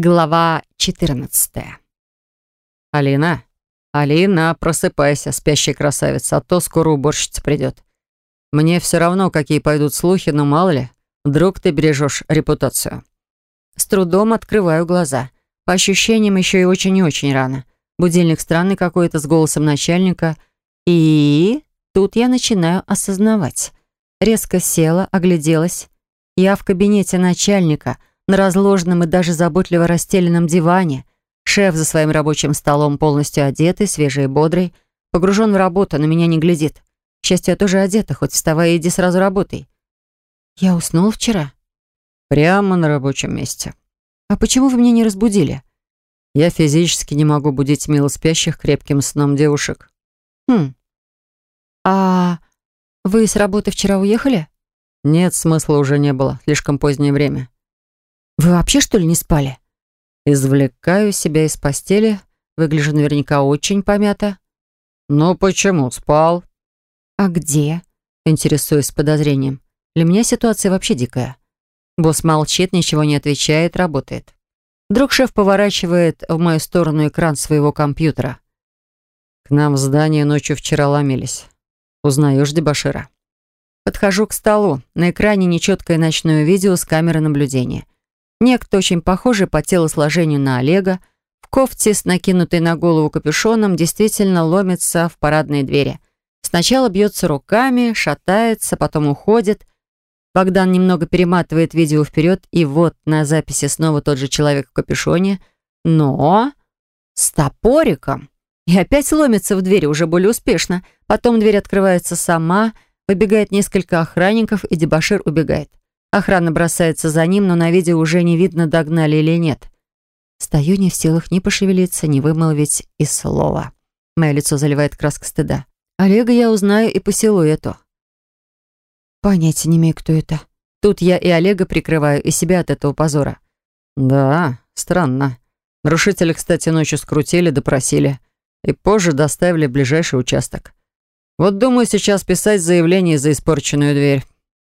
Глава 14. «Алина, Алина, просыпайся, спящая красавица, а то скоро уборщица придет. Мне все равно, какие пойдут слухи, но мало ли, вдруг ты бережешь репутацию». С трудом открываю глаза. По ощущениям, еще и очень и очень рано. Будильник странный какой-то с голосом начальника. И тут я начинаю осознавать. Резко села, огляделась. Я в кабинете начальника — на разложенном и даже заботливо расстеленном диване. Шеф за своим рабочим столом полностью одетый, свежий и бодрый. Погружен в работу, на меня не глядит. К счастью, я тоже одета, хоть вставай и иди сразу работай. Я уснул вчера. Прямо на рабочем месте. А почему вы меня не разбудили? Я физически не могу будить мило спящих крепким сном девушек. Хм. А вы с работы вчера уехали? Нет, смысла уже не было. Слишком позднее время. Вы вообще, что ли, не спали? Извлекаю себя из постели. Выгляжу наверняка очень помято. Ну почему? Спал. А где? Интересуюсь с подозрением. Для меня ситуация вообще дикая. Босс молчит, ничего не отвечает, работает. Вдруг шеф поворачивает в мою сторону экран своего компьютера. К нам в здание ночью вчера ломились. Узнаешь дебашира? Подхожу к столу. На экране нечеткое ночное видео с камеры наблюдения. Некто, очень похожий по телосложению на Олега, в кофте с накинутой на голову капюшоном, действительно ломится в парадные двери. Сначала бьется руками, шатается, потом уходит. Богдан немного перематывает видео вперед, и вот на записи снова тот же человек в капюшоне, но с топориком. И опять ломится в двери, уже более успешно. Потом дверь открывается сама, выбегает несколько охранников, и дебашир убегает. Охрана бросается за ним, но на видео уже не видно, догнали или нет. Стою не в силах ни пошевелиться, ни вымолвить и слова. Мое лицо заливает краска стыда. Олега я узнаю и по силуэту. Понятия не имею, кто это. Тут я и Олега прикрываю, и себя от этого позора. Да, странно. Нарушителя, кстати, ночью скрутили, допросили. И позже доставили в ближайший участок. Вот думаю сейчас писать заявление за испорченную дверь.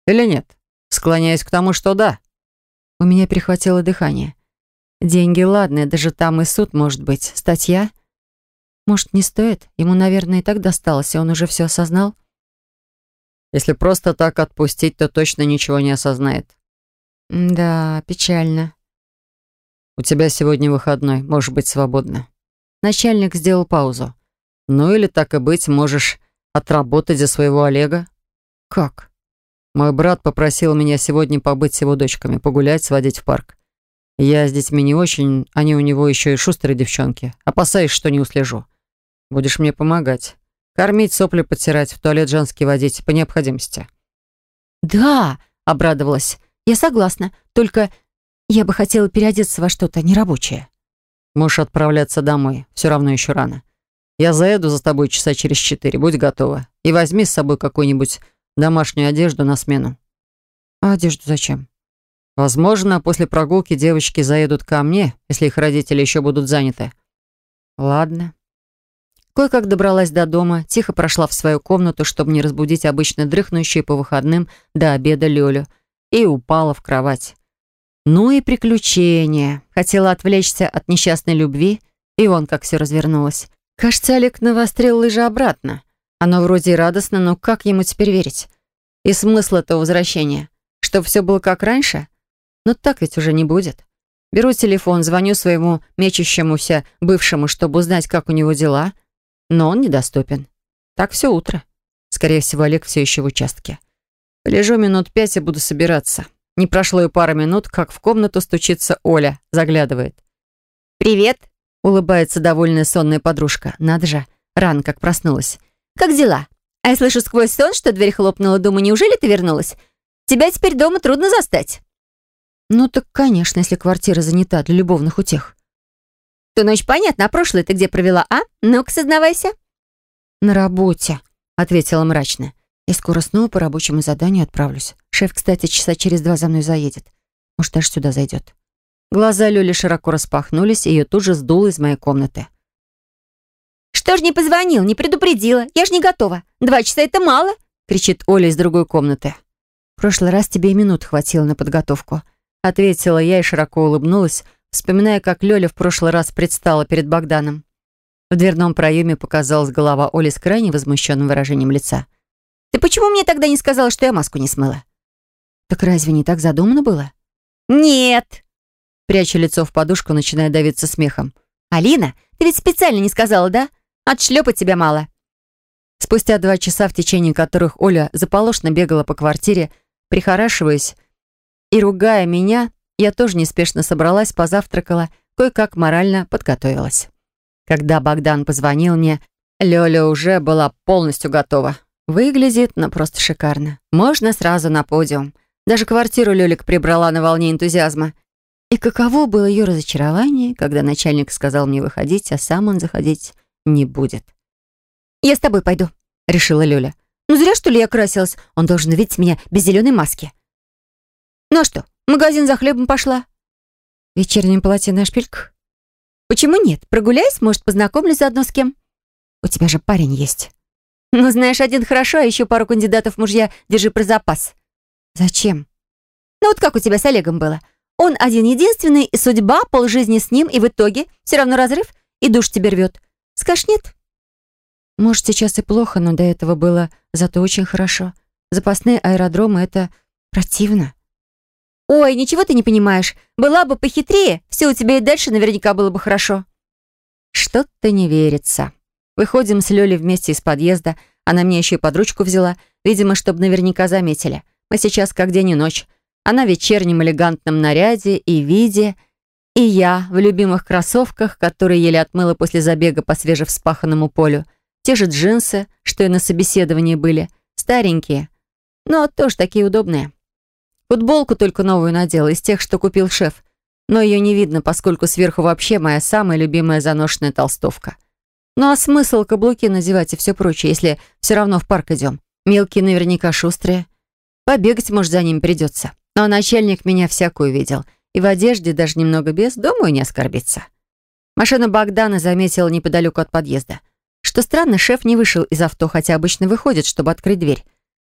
Или нет? Склоняюсь к тому, что да. У меня перехватило дыхание. Деньги ладные, даже там и суд может быть. Статья? Может, не стоит? Ему, наверное, и так досталось, и он уже все осознал? Если просто так отпустить, то точно ничего не осознает. Да, печально. У тебя сегодня выходной, можешь быть свободна. Начальник сделал паузу. Ну или так и быть, можешь отработать за своего Олега. Как? Мой брат попросил меня сегодня побыть с его дочками, погулять, сводить в парк. Я с детьми не очень, они у него еще и шустрые девчонки. Опасаюсь, что не услежу. Будешь мне помогать. Кормить, сопли подтирать, в туалет женский водить, по необходимости. «Да!» — обрадовалась. «Я согласна. Только я бы хотела переодеться во что-то нерабочее». Можешь отправляться домой. Все равно еще рано. Я заеду за тобой часа через четыре. Будь готова. И возьми с собой какую-нибудь домашнюю одежду на смену. А одежду зачем? Возможно, после прогулки девочки заедут ко мне, если их родители еще будут заняты. Ладно. Кое-как добралась до дома, тихо прошла в свою комнату, чтобы не разбудить обычно дрыхнущую по выходным до обеда Лёлю, и упала в кровать. Ну и приключения. Хотела отвлечься от несчастной любви, и вон как все развернулось. Кажется, Олег навострил лыжи обратно. Оно вроде и радостно, но как ему теперь верить? И смысл этого возвращения? Что все было как раньше? Но так ведь уже не будет. Беру телефон, звоню своему мечущемуся бывшему, чтобы узнать, как у него дела, но он недоступен. Так все утро. Скорее всего, Олег все еще в участке. Полежу минут пять и буду собираться. Не прошло и пара минут, как в комнату стучится Оля, заглядывает. «Привет!» — улыбается довольная сонная подружка. Надо же, рано как проснулась. Как дела? А я слышу сквозь сон, что дверь хлопнула. Думаю, неужели ты вернулась? Тебя теперь дома трудно застать». «Ну так, конечно, если квартира занята для любовных утех». «Ту ночь понятно, а прошлое ты где провела, а? Ну-ка, сознавайся». «На работе», — ответила мрачно. «И скоро снова по рабочему заданию отправлюсь. Шеф, кстати, часа через два за мной заедет. Может, даже сюда зайдет». Глаза Лёли широко распахнулись, и ее тут же сдуло из моей комнаты. «Что ж не позвонил, не предупредила? Я ж не готова. Два часа — это мало!» — кричит Оля из другой комнаты. «В прошлый раз тебе и минут хватило на подготовку», — ответила я и широко улыбнулась, вспоминая, как Лёля в прошлый раз предстала перед Богданом. В дверном проеме показалась голова Оли с крайне возмущенным выражением лица. «Ты почему мне тогда не сказала, что я маску не смыла?» «Так разве не так задумано было?» «Нет!» Пряча лицо в подушку, начиная давиться смехом. «Алина, ты ведь специально не сказала, да? Отшлепать тебя мало». Спустя два часа, в течение которых Оля заполошно бегала по квартире, прихорашиваясь и ругая меня, я тоже неспешно собралась, позавтракала, кое-как морально подготовилась. Когда Богдан позвонил мне, Лёля уже была полностью готова. Выглядит, ну, просто шикарно. Можно сразу на подиум. Даже квартиру Лёлик прибрала на волне энтузиазма. И каково было ее разочарование, когда начальник сказал мне выходить, а сам он заходить не будет. «Я с тобой пойду», — решила Лёля. «Ну зря, что ли, я красилась? Он должен видеть меня без зеленой маски». «Ну а что, в магазин за хлебом пошла?» «В вечернем платье на шпильках?» «Почему нет? Прогуляюсь, может, познакомлюсь заодно с кем?» «У тебя же парень есть». «Ну, знаешь, один хорошо, а еще пару кандидатов мужья держи про запас». «Зачем?» «Ну вот как у тебя с Олегом было. Он один-единственный, и судьба, полжизни с ним, и в итоге все равно разрыв, и душ тебе рвет. Скажешь нет?» Может, сейчас и плохо, но до этого было зато очень хорошо. Запасные аэродромы — это противно. «Ой, ничего ты не понимаешь. Была бы похитрее, все у тебя и дальше наверняка было бы хорошо». Что-то не верится. Выходим с Лёлей вместе из подъезда. Она мне еще и под ручку взяла, видимо, чтобы наверняка заметили. Мы сейчас как день и ночь. Она в вечернем элегантном наряде и виде, и я в любимых кроссовках, которые еле отмыла после забега по свежевспаханному полю. Те же джинсы, что и на собеседовании были, старенькие, но тоже такие удобные. Футболку только новую надела, из тех, что купил шеф. Но ее не видно, поскольку сверху вообще моя самая любимая заношенная толстовка. Ну а смысл каблуки надевать и все прочее, если все равно в парк идем? Мелкие наверняка шустрые. Побегать, может, за ним придется. Но начальник меня всякую видел. И в одежде, даже немного без, думаю, не оскорбиться. Машина Богдана заметила неподалеку от подъезда. Что странно, шеф не вышел из авто, хотя обычно выходит, чтобы открыть дверь.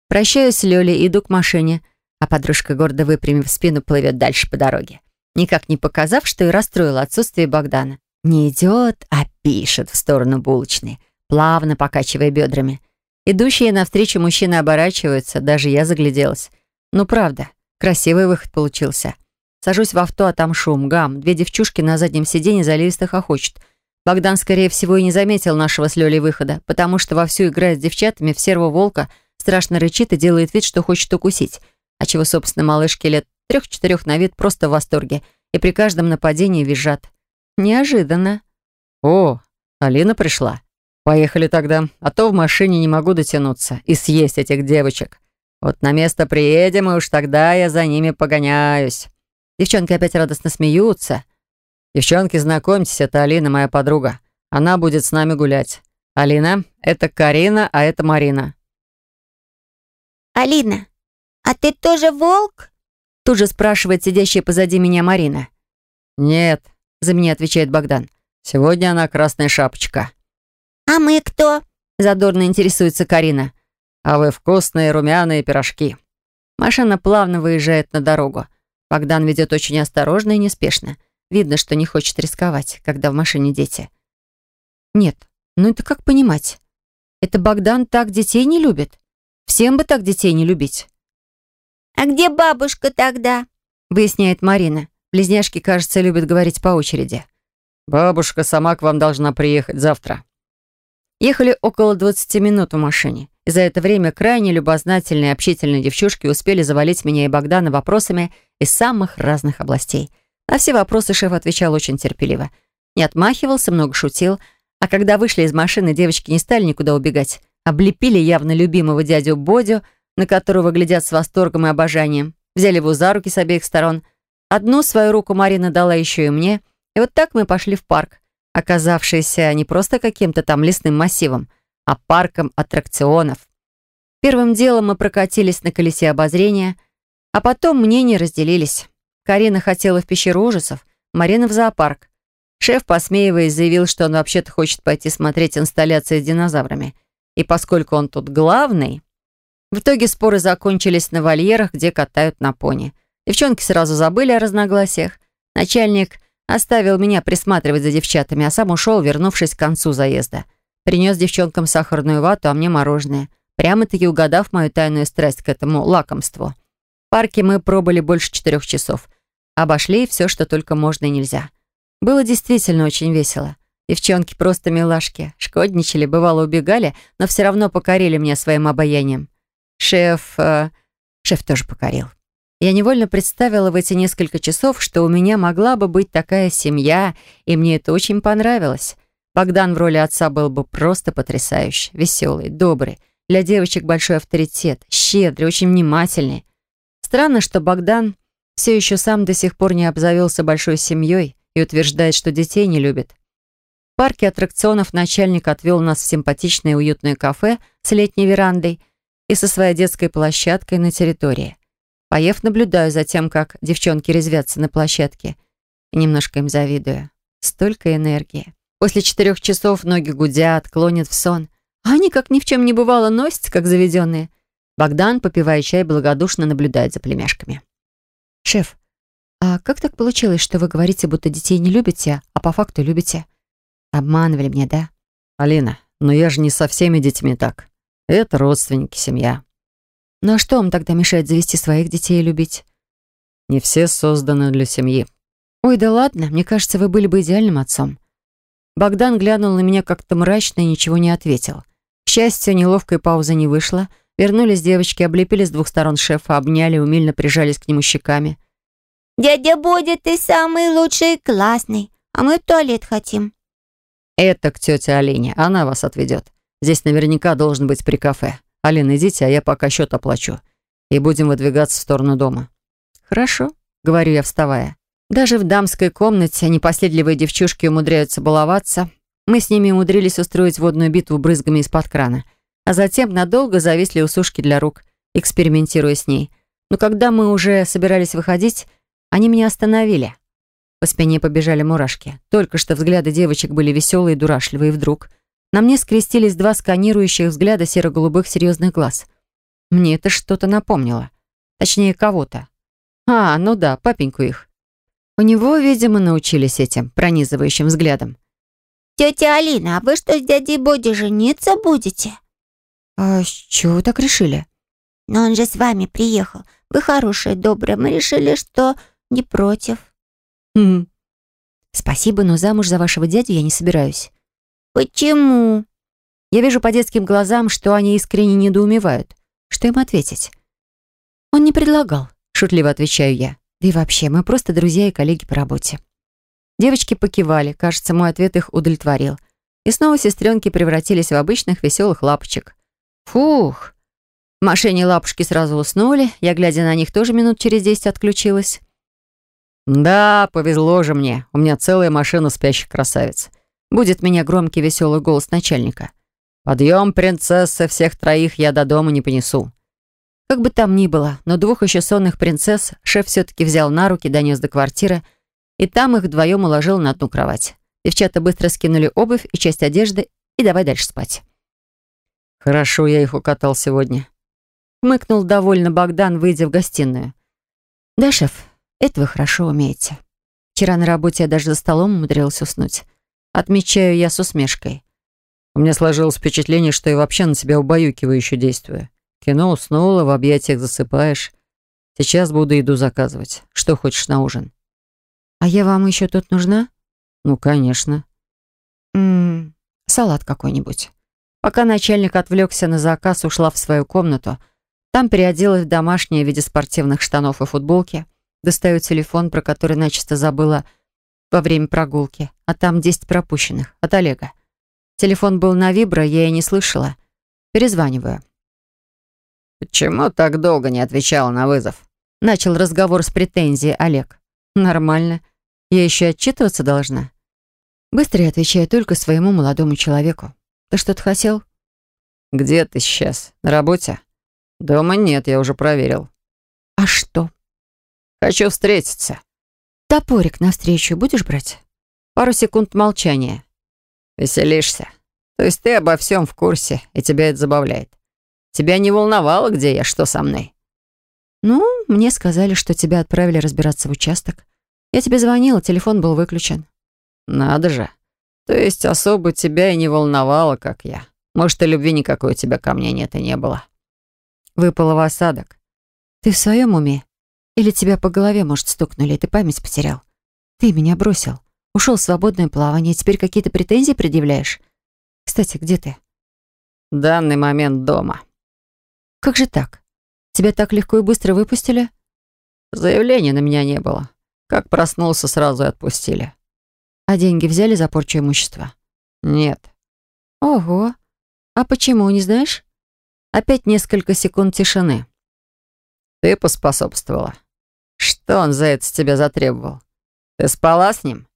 Прощаюсь с Лёлей, иду к машине — а подружка, гордо выпрямив спину, плывет дальше по дороге, никак не показав, что и расстроила отсутствие Богдана. Не идет, а пишет в сторону булочной, плавно покачивая бедрами. Идущие навстречу мужчины оборачиваются, даже я загляделась. Ну, правда, красивый выход получился. Сажусь в авто, а там шум, гам. Две девчушки на заднем сиденье заливисто хохочут. Богдан, скорее всего, и не заметил нашего с Лёлей выхода, потому что вовсю играет с девчатами в серого волка, страшно рычит и делает вид, что хочет укусить а чего, собственно, малышки лет трех-четырех на вид просто в восторге и при каждом нападении визжат. Неожиданно. «О, Алина пришла. Поехали тогда, а то в машине не могу дотянуться и съесть этих девочек. Вот на место приедем, и уж тогда я за ними погоняюсь». Девчонки опять радостно смеются. «Девчонки, знакомьтесь, это Алина, моя подруга. Она будет с нами гулять. Алина, это Карина, а это Марина». «Алина, «А ты тоже волк?» Тут же спрашивает сидящая позади меня Марина. «Нет», — за меня отвечает Богдан. «Сегодня она красная шапочка». «А мы кто?» — задорно интересуется Карина. «А вы вкусные румяные пирожки». Машина плавно выезжает на дорогу. Богдан ведет очень осторожно и неспешно. Видно, что не хочет рисковать, когда в машине дети. Нет, ну это как понимать? Это Богдан так детей не любит? Всем бы так детей не любить. «А где бабушка тогда?» — выясняет Марина. Близняшки, кажется, любят говорить по очереди. «Бабушка сама к вам должна приехать завтра». Ехали около 20 минут в машине. За это время крайне любознательные общительные девчушки успели завалить меня и Богдана вопросами из самых разных областей. На все вопросы шеф отвечал очень терпеливо. Не отмахивался, много шутил. А когда вышли из машины, девочки не стали никуда убегать. Облепили явно любимого дядю Бодю, на которого глядят с восторгом и обожанием. Взяли его за руки с обеих сторон. Одну свою руку Марина дала еще и мне. И вот так мы пошли в парк, оказавшийся не просто каким-то там лесным массивом, а парком аттракционов. Первым делом мы прокатились на колесе обозрения, а потом мнения разделились. Карина хотела в пещеру ужасов, Марина в зоопарк. Шеф, посмеиваясь, заявил, что он вообще-то хочет пойти смотреть инсталляции с динозаврами. И поскольку он тут главный, в итоге споры закончились на вольерах, где катают на пони. Девчонки сразу забыли о разногласиях. Начальник Оставил меня присматривать за девчатами, а сам ушел, вернувшись к концу заезда. Принес девчонкам сахарную вату, а мне мороженое. Прямо-таки угадав мою тайную страсть к этому лакомству. В парке мы пробыли больше четырех часов. Обошли все, что только можно и нельзя. Было действительно очень весело. Девчонки просто милашки. Шкодничали, бывало убегали, но все равно покорили меня своим обаянием. Шеф... Э, шеф тоже покорил. Я невольно представила в эти несколько часов, что у меня могла бы быть такая семья, и мне это очень понравилось. Богдан в роли отца был бы просто потрясающий, веселый, добрый, для девочек большой авторитет, щедрый, очень внимательный. Странно, что Богдан все еще сам до сих пор не обзавелся большой семьей и утверждает, что детей не любит. В парке аттракционов начальник отвел нас в симпатичное уютное кафе с летней верандой и со своей детской площадкой на территории. Поев, наблюдаю за тем, как девчонки резвятся на площадке. Немножко им завидую. Столько энергии. После четырех часов ноги гудят, клонят в сон. А они, как ни в чем не бывало, носятся, как заведенные. Богдан, попивая чай, благодушно наблюдает за племяшками. «Шеф, а как так получилось, что вы говорите, будто детей не любите, а по факту любите? Обманывали меня, да?» «Алина, но я же не со всеми детьми так. Это родственники, семья. Ну а что вам тогда мешает завести своих детей и любить? Не все созданы для семьи. Ой, да ладно, мне кажется, вы были бы идеальным отцом. Богдан глянул на меня как-то мрачно и ничего не ответил. К счастью, неловкой паузы не вышло. Вернулись девочки, облепили с двух сторон шефа, обняли, умильно прижались к нему щеками. «Дядя Бодя, ты самый лучший и классный, а мы в туалет хотим». «Это к тете Алине, она вас отведет. Здесь наверняка должен быть при кафе. «Алина, идите, а я пока счет оплачу. И будем выдвигаться в сторону дома». «Хорошо», — говорю я, вставая. Даже в дамской комнате непоследливые девчушки умудряются баловаться. Мы с ними умудрились устроить водную битву брызгами из-под крана. А затем надолго зависли у сушки для рук, экспериментируя с ней. Но когда мы уже собирались выходить, они меня остановили. По спине побежали мурашки. Только что взгляды девочек были веселые и дурашливые, и вдруг... На мне скрестились два сканирующих взгляда серо-голубых серьезных глаз. Мне это что-то напомнило. Точнее, кого-то. А, ну да, папеньку их. У него, видимо, научились этим пронизывающим взглядом. «Тетя Алина, а вы что, с дядей Боди жениться будете?» «А с чего вы так решили?» «Но он же с вами приехал. Вы хорошая, добрая. Мы решили, что не против». «Хм. Спасибо, но замуж за вашего дядю я не собираюсь». «Почему?» Я вижу по детским глазам, что они искренне недоумевают. Что им ответить? «Он не предлагал», — шутливо отвечаю я. «Да и вообще, мы просто друзья и коллеги по работе». Девочки покивали, кажется, мой ответ их удовлетворил. И снова сестренки превратились в обычных веселых лапочек. Фух! Машине лапушки сразу уснули, я, глядя на них, тоже минут через десять отключилась. «Да, повезло же мне. У меня целая машина спящих красавиц. Будет меня громкий веселый голос начальника. «Подъем, принцессы, всех троих я до дома не понесу». Как бы там ни было, но двух еще сонных принцесс шеф все-таки взял на руки, донес до квартиры, и там их вдвоем уложил на одну кровать. Девчата быстро скинули обувь и часть одежды, и давай дальше спать. «Хорошо, я их укатал сегодня», — хмыкнул довольно Богдан, выйдя в гостиную. «Да, шеф, это вы хорошо умеете. Вчера на работе я даже за столом умудрилась уснуть. Отмечаю я с усмешкой. У меня сложилось впечатление, что я вообще на тебя убаюкивающе действую. Кино уснула, в объятиях засыпаешь. Сейчас буду еду заказывать. Что хочешь на ужин? А я вам еще тут нужна? Ну, конечно. Ммм, салат какой-нибудь. Пока начальник отвлекся на заказ, ушла в свою комнату. Там переоделась в домашнее в виде спортивных штанов и футболки. Достаю телефон, про который начисто забыла, во время прогулки, а там 10 пропущенных от Олега. Телефон был на вибро, я и не слышала. Перезваниваю. «Почему так долго не отвечала на вызов?» Начал разговор с претензией Олег. «Нормально. Я еще отчитываться должна?» Быстро я отвечаю только своему молодому человеку. «Ты что-то хотел?» «Где ты сейчас? На работе?» «Дома нет, я уже проверил». «А что?» «Хочу встретиться». «Топорик навстречу будешь брать?» Пару секунд молчания. «Веселишься. То есть ты обо всем в курсе, и тебя это забавляет. Тебя не волновало, где я, что со мной?» «Ну, мне сказали, что тебя отправили разбираться в участок. Я тебе звонила, телефон был выключен». «Надо же. То есть особо тебя и не волновало, как я. Может, и любви никакой у тебя ко мне нет и не было». Выпало в осадок. «Ты в своем уме? Или тебя по голове, может, стукнули, и ты память потерял? Ты меня бросил. Ушел в свободное плавание, теперь какие-то претензии предъявляешь? Кстати, где ты?» «В данный момент дома». «Как же так? Тебя так легко и быстро выпустили?» «Заявления на меня не было. Как проснулся, сразу и отпустили». «А деньги взяли за порчу имущества?» «Нет». «Ого! А почему, не знаешь?» Опять несколько секунд тишины. «Ты поспособствовала. Что он за это с тебя затребовал? Ты спала с ним?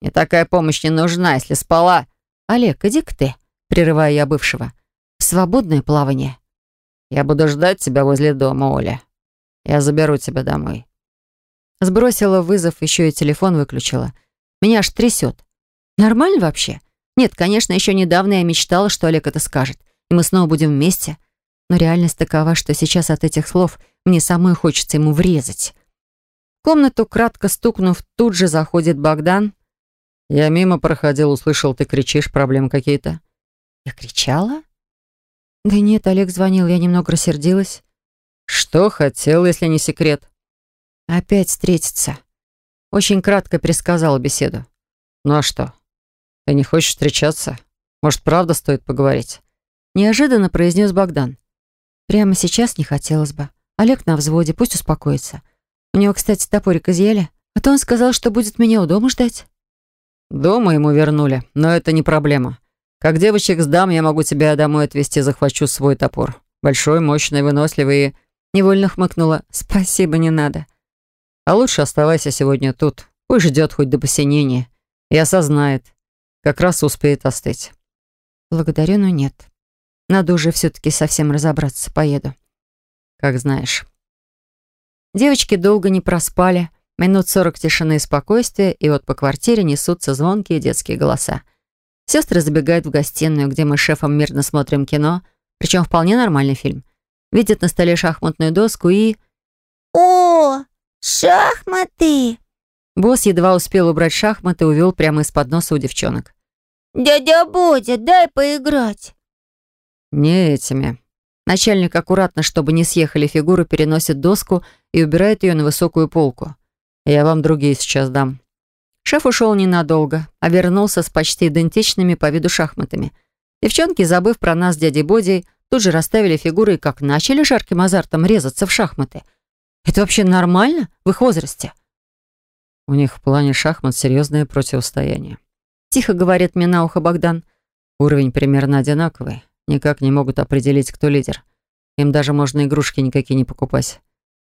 Мне такая помощь не нужна, если спала...» «Олег, иди-ка ты», — прерываю я бывшего. «В свободное плавание». «Я буду ждать тебя возле дома, Оля. Я заберу тебя домой». Сбросила вызов, еще и телефон выключила. Меня аж трясет. Нормально вообще? Нет, конечно, еще недавно я мечтала, что Олег это скажет, и мы снова будем вместе. Но реальность такова, что сейчас от этих слов мне самой хочется ему врезать. В комнату, кратко стукнув, тут же заходит Богдан. «Я мимо проходил, услышал, ты кричишь, проблемы какие-то?» «Я кричала?» «Да нет, Олег звонил, я немного рассердилась». «Что хотел, если не секрет?» «Опять встретиться». Очень кратко пересказала беседу. «Ну а что? Ты не хочешь встречаться? Может, правда стоит поговорить?» Неожиданно произнес Богдан. «Прямо сейчас не хотелось бы. Олег на взводе, пусть успокоится. У него, кстати, топорик изъяли, а то он сказал, что будет меня у дома ждать». «Дома ему вернули, но это не проблема. Как девочек сдам, я могу тебя домой отвезти, захвачу свой топор. Большой, мощный, выносливый и...» Невольно хмыкнула. «Спасибо, не надо». «А лучше оставайся сегодня тут. Пусть ждет хоть до посинения. И осознает. Как раз успеет остыть». «Благодарю, но нет. Надо уже все-таки совсем разобраться. Поеду». «Как знаешь». Девочки долго не проспали. Минут сорок тишины и спокойствия, и вот по квартире несутся звонкие детские голоса. Сестры забегают в гостиную, где мы с шефом мирно смотрим кино, причем вполне нормальный фильм. Видят на столе шахматную доску и... «О, шахматы!» Босс едва успел убрать шахматы и увел прямо из-под носа у девчонок. «Дядя Бодя, дай поиграть!» «Не этими». Начальник аккуратно, чтобы не съехали фигуры, переносит доску и убирает ее на высокую полку. «Я вам другие сейчас дам». Шеф ушел ненадолго, а вернулся с почти идентичными по виду шахматами. Девчонки, забыв про нас с дядей Бодей, тут же расставили фигуры и как начали жарким азартом резаться в шахматы. Это вообще нормально в их возрасте? У них в плане шахмат серьезное противостояние. Тихо говорит мне на ухо Богдан. Уровень примерно одинаковый. Никак не могут определить, кто лидер. Им даже можно игрушки никакие не покупать.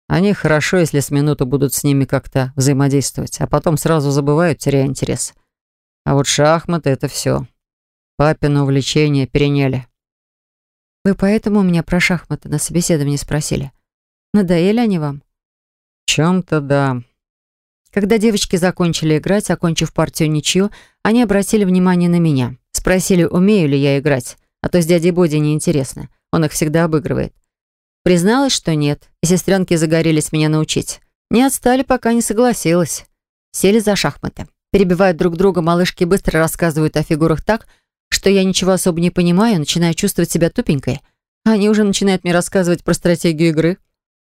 Они хорошо, если с минуту будут с ними как-то взаимодействовать, а потом сразу забывают, теряя интерес. А вот шахматы — это все. Папину увлечение переняли. Вы поэтому у меня про шахматы на собеседовании спросили? Надоели они вам? В чем-то да. Когда девочки закончили играть, окончив партию ничью, они обратили внимание на меня. Спросили, умею ли я играть, а то с дядей Боди неинтересно. Он их всегда обыгрывает. Призналась, что нет, и сестренки загорелись меня научить. Не отстали, пока не согласилась. Сели за шахматы. Перебивают друг друга, малышки быстро рассказывают о фигурах так, что я ничего особо не понимаю, начинаю чувствовать себя тупенькой. Они уже начинают мне рассказывать про стратегию игры.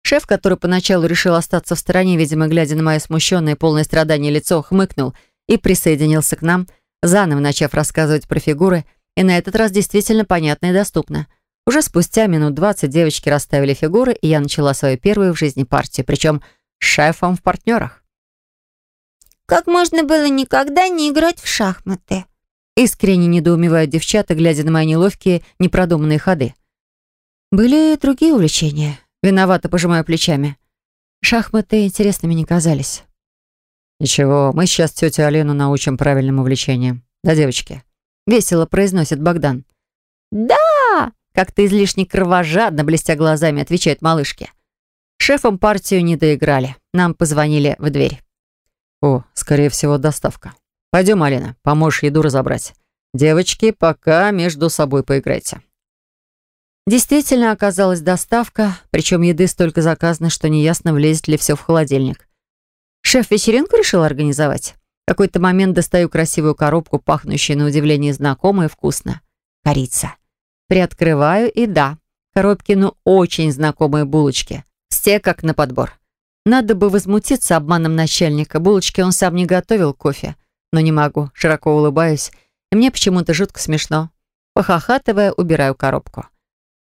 Шеф, который поначалу решил остаться в стороне, видимо, глядя на мое смущенное, полное страдание лицо, хмыкнул и присоединился к нам, заново начав рассказывать про фигуры, и на этот раз действительно понятно и доступно — уже спустя минут двадцать девочки расставили фигуры, и я начала свою первую в жизни партию, причем с шефом в партнерах. «Как можно было никогда не играть в шахматы?» Искренне недоумевают девчата, глядя на мои неловкие, непродуманные ходы. Были другие увлечения. Виновато пожимаю плечами. Шахматы интересными не казались. «Ничего, мы сейчас тетю Алену научим правильным увлечениям. Да, девочки?» Весело произносит Богдан. «Да!» Как-то излишне кровожадно, блестя глазами, отвечают малышки. Шефом партию не доиграли. Нам позвонили в дверь. О, скорее всего, доставка. Пойдем, Алина, поможешь еду разобрать. Девочки, пока между собой поиграйте. Действительно оказалась доставка, причем еды столько заказано, что неясно, влезет ли все в холодильник. Шеф вечеринку решил организовать? В какой-то момент достаю красивую коробку, пахнущую на удивление знакомо и вкусно. Корица. Приоткрываю и да, коробки ну очень знакомые булочки. Все как на подбор. Надо бы возмутиться обманом начальника. Булочки он сам не готовил кофе. Но не могу, широко улыбаюсь. И мне почему-то жутко смешно. Похохатывая, убираю коробку.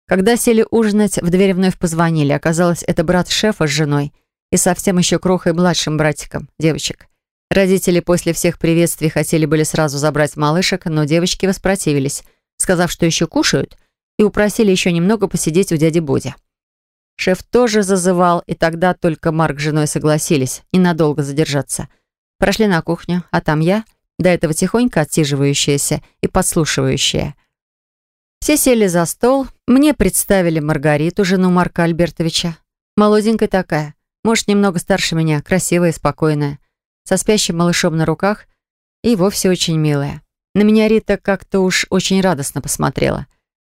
Когда сели ужинать, в дверь вновь позвонили. Оказалось, это брат шефа с женой и совсем еще крохой младшим братиком, девочек. Родители после всех приветствий хотели были сразу забрать малышек, но девочки воспротивились, сказав, что еще кушают, и упросили еще немного посидеть у дяди Боди. Шеф тоже зазывал, и тогда только Марк с женой согласились ненадолго задержаться. Прошли на кухню, а там я, до этого тихонько отсиживающаяся и подслушивающая. Все сели за стол, мне представили Маргариту, жену Марка Альбертовича. Молоденькая такая, может, немного старше меня, красивая и спокойная, со спящим малышом на руках и вовсе очень милая. На меня Рита как-то уж очень радостно посмотрела.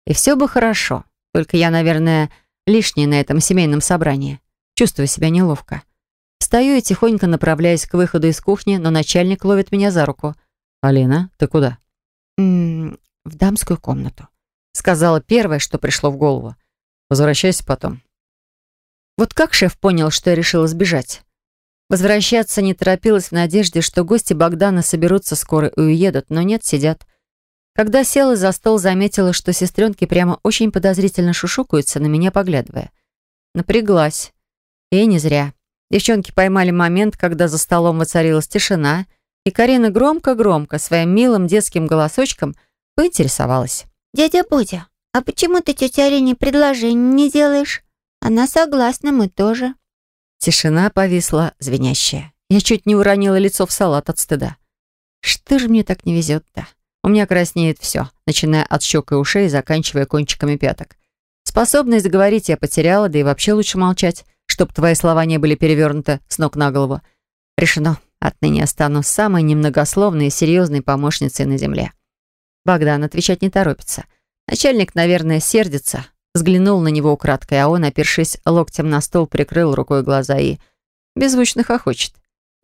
И все бы хорошо, только я, наверное, лишняя на этом семейном собрании. Чувствую себя неловко. Стою и тихонько направляюсь к выходу из кухни, но начальник ловит меня за руку. «Алина, ты куда?» «М -м, «В дамскую комнату», — сказала первое, что пришло в голову. «Возвращайся потом». Вот как шеф понял, что я решила сбежать? Возвращаться не торопилась в надежде, что гости Богдана соберутся скоро и уедут, но нет, сидят. Когда села за стол, заметила, что сестренки прямо очень подозрительно шушукаются, на меня поглядывая. Напряглась. И не зря. Девчонки поймали момент, когда за столом воцарилась тишина, и Карина громко-громко, своим милым детским голосочком поинтересовалась. «Дядя Будя, а почему ты тете Арине предложение не делаешь?» Она согласна, мы тоже. Тишина повисла, звенящая. Я чуть не уронила лицо в салат от стыда. Что же мне так не везет-то? У меня краснеет все, начиная от щек и ушей и заканчивая кончиками пяток. Способность говорить я потеряла, да и вообще лучше молчать, чтоб твои слова не были перевернуты с ног на голову. Решено. Отныне я стану самой немногословной и серьезной помощницей на земле. Богдан отвечать не торопится. Начальник, наверное, сердится, Взглянул на него украдкой, а он, опершись локтем на стол, прикрыл рукой глаза и... Беззвучно хохочет.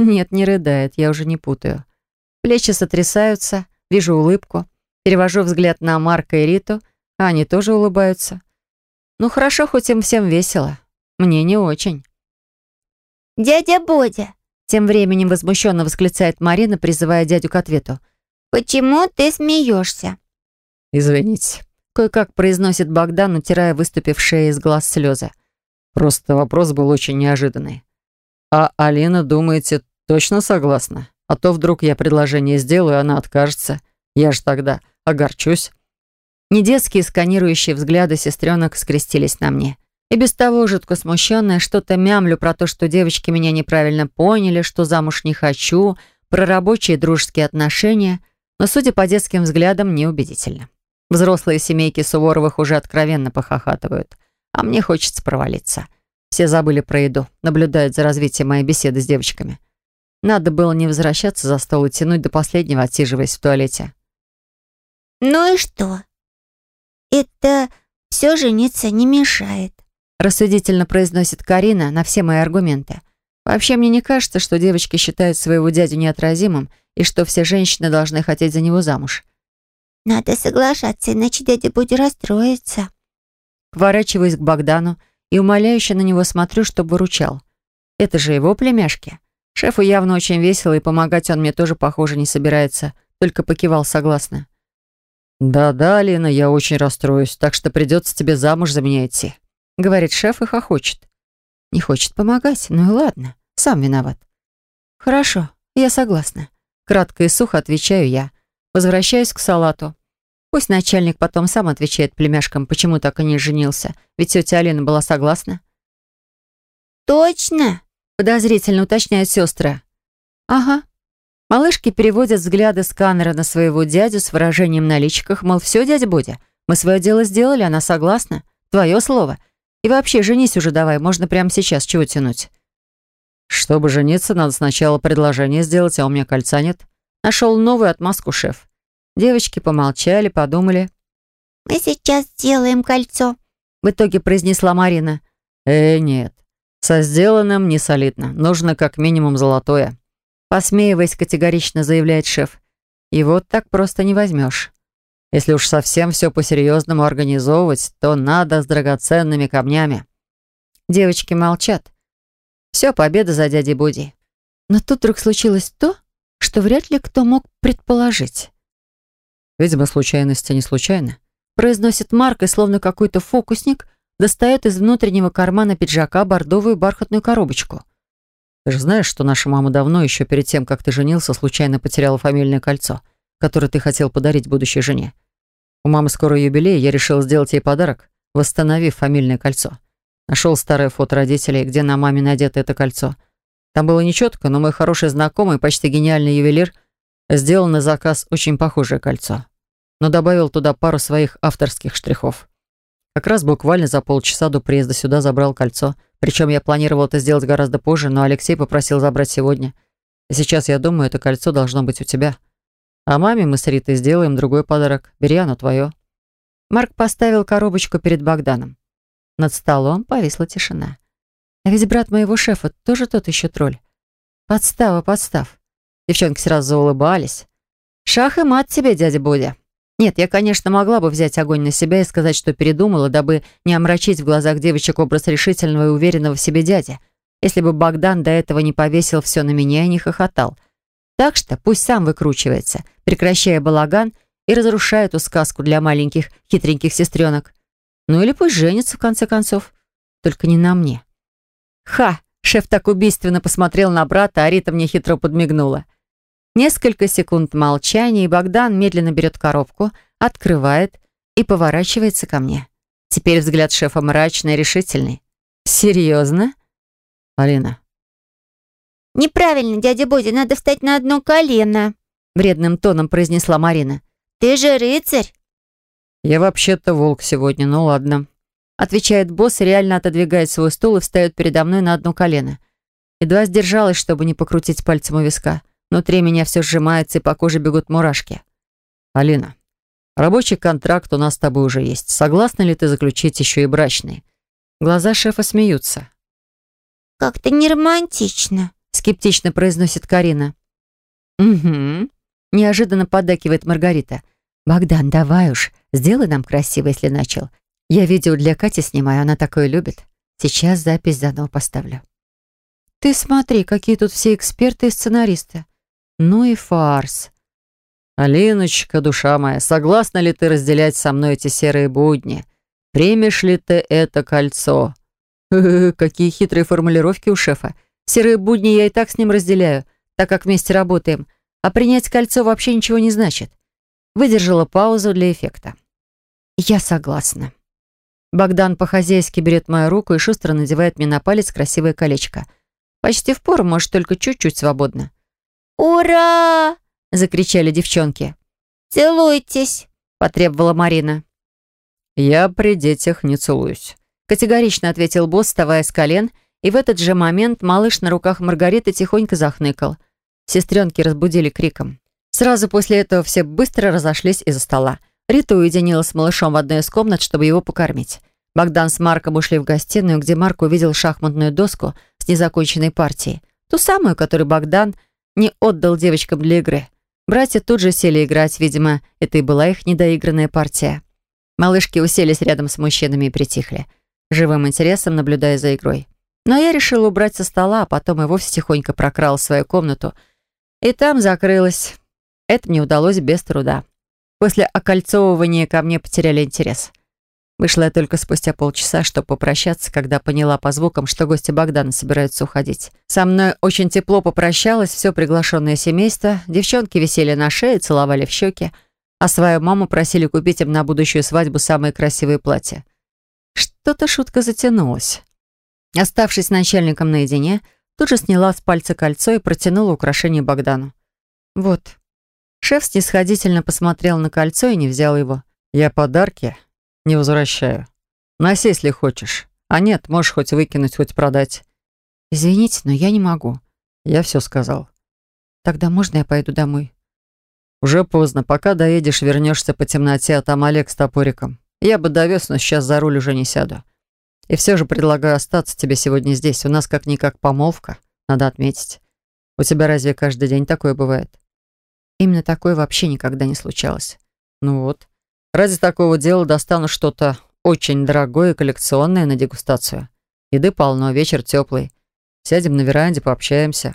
Нет, не рыдает, я уже не путаю. Плечи сотрясаются, вижу улыбку. Перевожу взгляд на Марка и Риту, а они тоже улыбаются. Ну хорошо, хоть им всем весело. Мне не очень. «Дядя Бодя!» Тем временем возмущенно восклицает Марина, призывая дядю к ответу. «Почему ты смеешься?» «Извините», Кое-как произносит Богдан, утирая выступившие из глаз слезы. Просто вопрос был очень неожиданный. А Алина, думаете, точно согласна? А то вдруг я предложение сделаю, она откажется. Я же тогда огорчусь. Недетские сканирующие взгляды сестренок скрестились на мне. И без того жутко смущенная, что-то мямлю про то, что девочки меня неправильно поняли, что замуж не хочу, про рабочие дружеские отношения, но, судя по детским взглядам, неубедительно. Взрослые семейки Суворовых уже откровенно похохатывают. А мне хочется провалиться. Все забыли про еду, наблюдают за развитием моей беседы с девочками. Надо было не возвращаться за стол и тянуть до последнего, отсиживаясь в туалете. «Ну и что? Это все жениться не мешает», рассудительно произносит Карина на все мои аргументы. Вообще, мне не кажется, что девочки считают своего дядю неотразимым и что все женщины должны хотеть за него замуж. Надо соглашаться, иначе дядя будет расстроиться. Поворачиваюсь к Богдану и умоляюще на него смотрю, чтобы выручал. Это же его племяшки. Шефу явно очень весело, и помогать он мне тоже, похоже, не собирается. Только покивал согласно. «Да-да, Лена, я очень расстроюсь, так что придется тебе замуж за меня идти», — говорит шеф и хохочет. Не хочет помогать, ну и ладно, сам виноват. «Хорошо, я согласна». Кратко и сухо отвечаю я. Возвращаюсь к салату. Пусть начальник потом сам отвечает племяшкам, почему так и не женился, ведь тетя Алина была согласна. «Точно?» — подозрительно уточняют сестры. «Ага». Малышки переводят взгляды сканера на своего дядю с выражением на личиках, мол, все, дядя Бодя, мы свое дело сделали, она согласна. Твое слово. И вообще, женись уже давай, можно прямо сейчас, чего тянуть. Чтобы жениться, надо сначала предложение сделать, а у меня кольца нет. Нашел новую отмазку шеф. Девочки помолчали, подумали. «Мы сейчас сделаем кольцо», — в итоге произнесла Марина. «Э, нет. Со сделанным не солидно. Нужно как минимум золотое. Посмеиваясь, категорично заявляет шеф. Вот так просто не возьмешь. Если уж совсем все по-серьезному организовывать, то надо с драгоценными камнями. Девочки молчат. Все, победа за дядей Буди. Но тут вдруг случилось то, что вряд ли кто мог предположить. Видимо, случайности не случайно. Произносит Марк и словно какой-то фокусник достает из внутреннего кармана пиджака бордовую бархатную коробочку. Ты же знаешь, что наша мама давно, еще перед тем, как ты женился, случайно потеряла фамильное кольцо, которое ты хотел подарить будущей жене. У мамы скоро юбилей, я решил сделать ей подарок, восстановив фамильное кольцо. Нашел старое фото родителей, где на маме надето это кольцо. Там было нечетко, но мой хороший знакомый, почти гениальный ювелир, сделал на заказ очень похожее кольцо, но добавил туда пару своих авторских штрихов. Как раз буквально за полчаса до приезда сюда забрал кольцо. Причем я планировал это сделать гораздо позже, но Алексей попросил забрать сегодня. И сейчас я думаю, это кольцо должно быть у тебя. А маме мы с Ритой сделаем другой подарок. Бери оно твое. Марк поставил коробочку перед Богданом. Над столом повисла тишина. А ведь брат моего шефа тоже тот еще тролль. Подстава, подстав. Девчонки сразу заулыбались. Шах и мат тебе, дядя Бодя. Нет, я, конечно, могла бы взять огонь на себя и сказать, что передумала, дабы не омрачить в глазах девочек образ решительного и уверенного в себе дяди, если бы Богдан до этого не повесил все на меня и не хохотал. Так что пусть сам выкручивается, прекращая балаган и разрушая эту сказку для маленьких хитреньких сестренок. Ну или пусть женится, в конце концов. Только не на мне. Ха! Шеф так убийственно посмотрел на брата, а Рита мне хитро подмигнула. Несколько секунд молчания, и Богдан медленно берет коробку, открывает и поворачивается ко мне. Теперь взгляд шефа мрачный и решительный. «Серьезно?» «Алина». «Неправильно, дядя Бодя, надо встать на одно колено», вредным тоном произнесла Марина. «Ты же рыцарь!» «Я вообще-то волк сегодня, ну ладно», отвечает босс реально отодвигает свой стул и встает передо мной на одно колено. Едва сдержалась, чтобы не покрутить пальцем у виска. Внутри меня все сжимается, и по коже бегут мурашки. «Алина, рабочий контракт у нас с тобой уже есть. Согласна ли ты заключить еще и брачный?» Глаза шефа смеются. «Как-то не романтично», — скептично произносит Карина. «Угу», — неожиданно поддакивает Маргарита. «Богдан, давай уж, сделай нам красиво, если начал. Я видео для Кати снимаю, она такое любит. Сейчас запись заново поставлю». «Ты смотри, какие тут все эксперты и сценаристы. Ну и фарс». «Алиночка, душа моя, согласна ли ты разделять со мной эти серые будни? Примешь ли ты это кольцо?» Какие хитрые формулировки у шефа. Серые будни я и так с ним разделяю, так как вместе работаем. А принять кольцо вообще ничего не значит. Выдержала паузу для эффекта. Я согласна. Богдан по-хозяйски берет мою руку и шустро надевает мне на палец красивое колечко. Почти в пору, может, только чуть-чуть свободно. «Ура!» — закричали девчонки. «Целуйтесь!» — потребовала Марина. «Я при детях не целуюсь», — категорично ответил босс, вставая с колен, и в этот же момент малыш на руках Маргариты тихонько захныкал. Сестренки разбудили криком. Сразу после этого все быстро разошлись из-за стола. Рита уединилась с малышом в одной из комнат, чтобы его покормить. Богдан с Марком ушли в гостиную, где Марк увидел шахматную доску с незаконченной партией. Ту самую, которую Богдан не отдал девочкам для игры. Братья тут же сели играть, видимо, это и была их недоигранная партия. Малышки уселись рядом с мужчинами и притихли, живым интересом наблюдая за игрой. Но я решила убрать со стола, а потом и вовсе тихонько прокрала в свою комнату. И там закрылась. Это мне удалось без труда. После окольцовывания ко мне потеряли интерес. Вышла я только спустя полчаса, чтобы попрощаться, когда поняла по звукам, что гости Богдана собираются уходить. Со мной очень тепло попрощалось все приглашенное семейство. Девчонки висели на шее, целовали в щеки, а свою маму просили купить им на будущую свадьбу самые красивые платья. Что-то шутка затянулась. Оставшись с начальником наедине, тут же сняла с пальца кольцо и протянула украшение Богдану. «Вот». Шеф снисходительно посмотрел на кольцо и не взял его. «Я подарки не возвращаю. Носи, если хочешь. А нет, можешь хоть выкинуть, хоть продать». «Извините, но я не могу». «Я все сказал». «Тогда можно я пойду домой?» «Уже поздно. Пока доедешь, вернешься по темноте, а там Олег с топориком. Я бы довез, но сейчас за руль уже не сяду. И все же предлагаю остаться тебе сегодня здесь. У нас как-никак помолвка, надо отметить. У тебя разве каждый день такое бывает? Именно такое вообще никогда не случалось. Ну вот. Ради такого дела достану что-то очень дорогое и коллекционное на дегустацию. Еды полно, вечер теплый. Сядем на веранде, пообщаемся.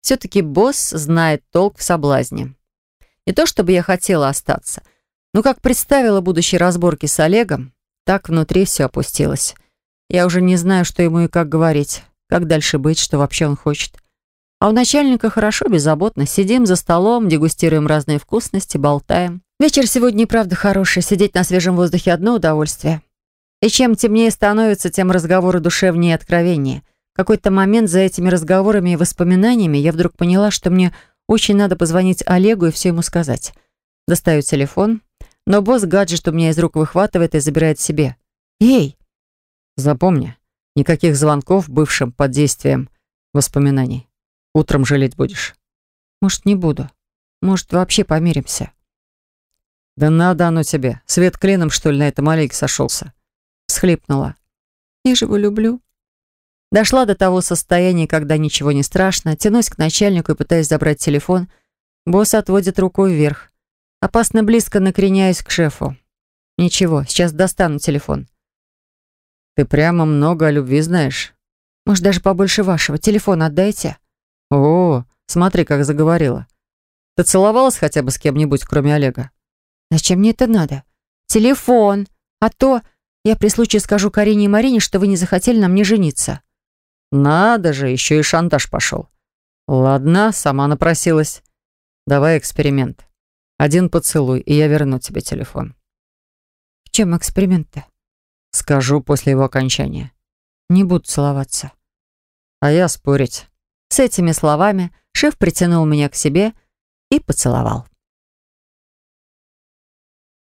Все-таки босс знает толк в соблазне. Не то чтобы я хотела остаться, но как представила будущие разборки с Олегом, так внутри все опустилось. Я уже не знаю, что ему и как говорить, как дальше быть, что вообще он хочет. А у начальника хорошо, беззаботно. Сидим за столом, дегустируем разные вкусности, болтаем. Вечер сегодня и правда хороший. Сидеть на свежем воздухе – одно удовольствие. И чем темнее становится, тем разговоры душевнее и откровеннее. В какой-то момент за этими разговорами и воспоминаниями я вдруг поняла, что мне очень надо позвонить Олегу и все ему сказать. Достаю телефон, но босс гаджет у меня из рук выхватывает и забирает себе. «Эй!» «Запомни, никаких звонков бывшим под действием воспоминаний. Утром жалеть будешь. Может, не буду. Может, вообще помиримся. Да надо оно тебе. Свет клином, что ли, на этом Олеге сошелся. Схлипнула. Я же его люблю. Дошла до того состояния, когда ничего не страшно, тянусь к начальнику и пытаюсь забрать телефон. Босс отводит руку вверх. Опасно близко накреняюсь к шефу. Ничего, сейчас достану телефон. Ты прямо много о любви знаешь. Может, даже побольше вашего. Телефон отдайте. О, смотри, как заговорила. Ты целовалась хотя бы с кем-нибудь, кроме Олега? Зачем мне это надо? Телефон. А то я при случае скажу Карине и Марине, что вы не захотели на мне жениться. Надо же, еще и шантаж пошел. Ладно, сама напросилась. Давай эксперимент. Один поцелуй, и я верну тебе телефон. В чем эксперимент-то? Скажу после его окончания. Не буду целоваться. А я спорить. С этими словами шеф притянул меня к себе и поцеловал.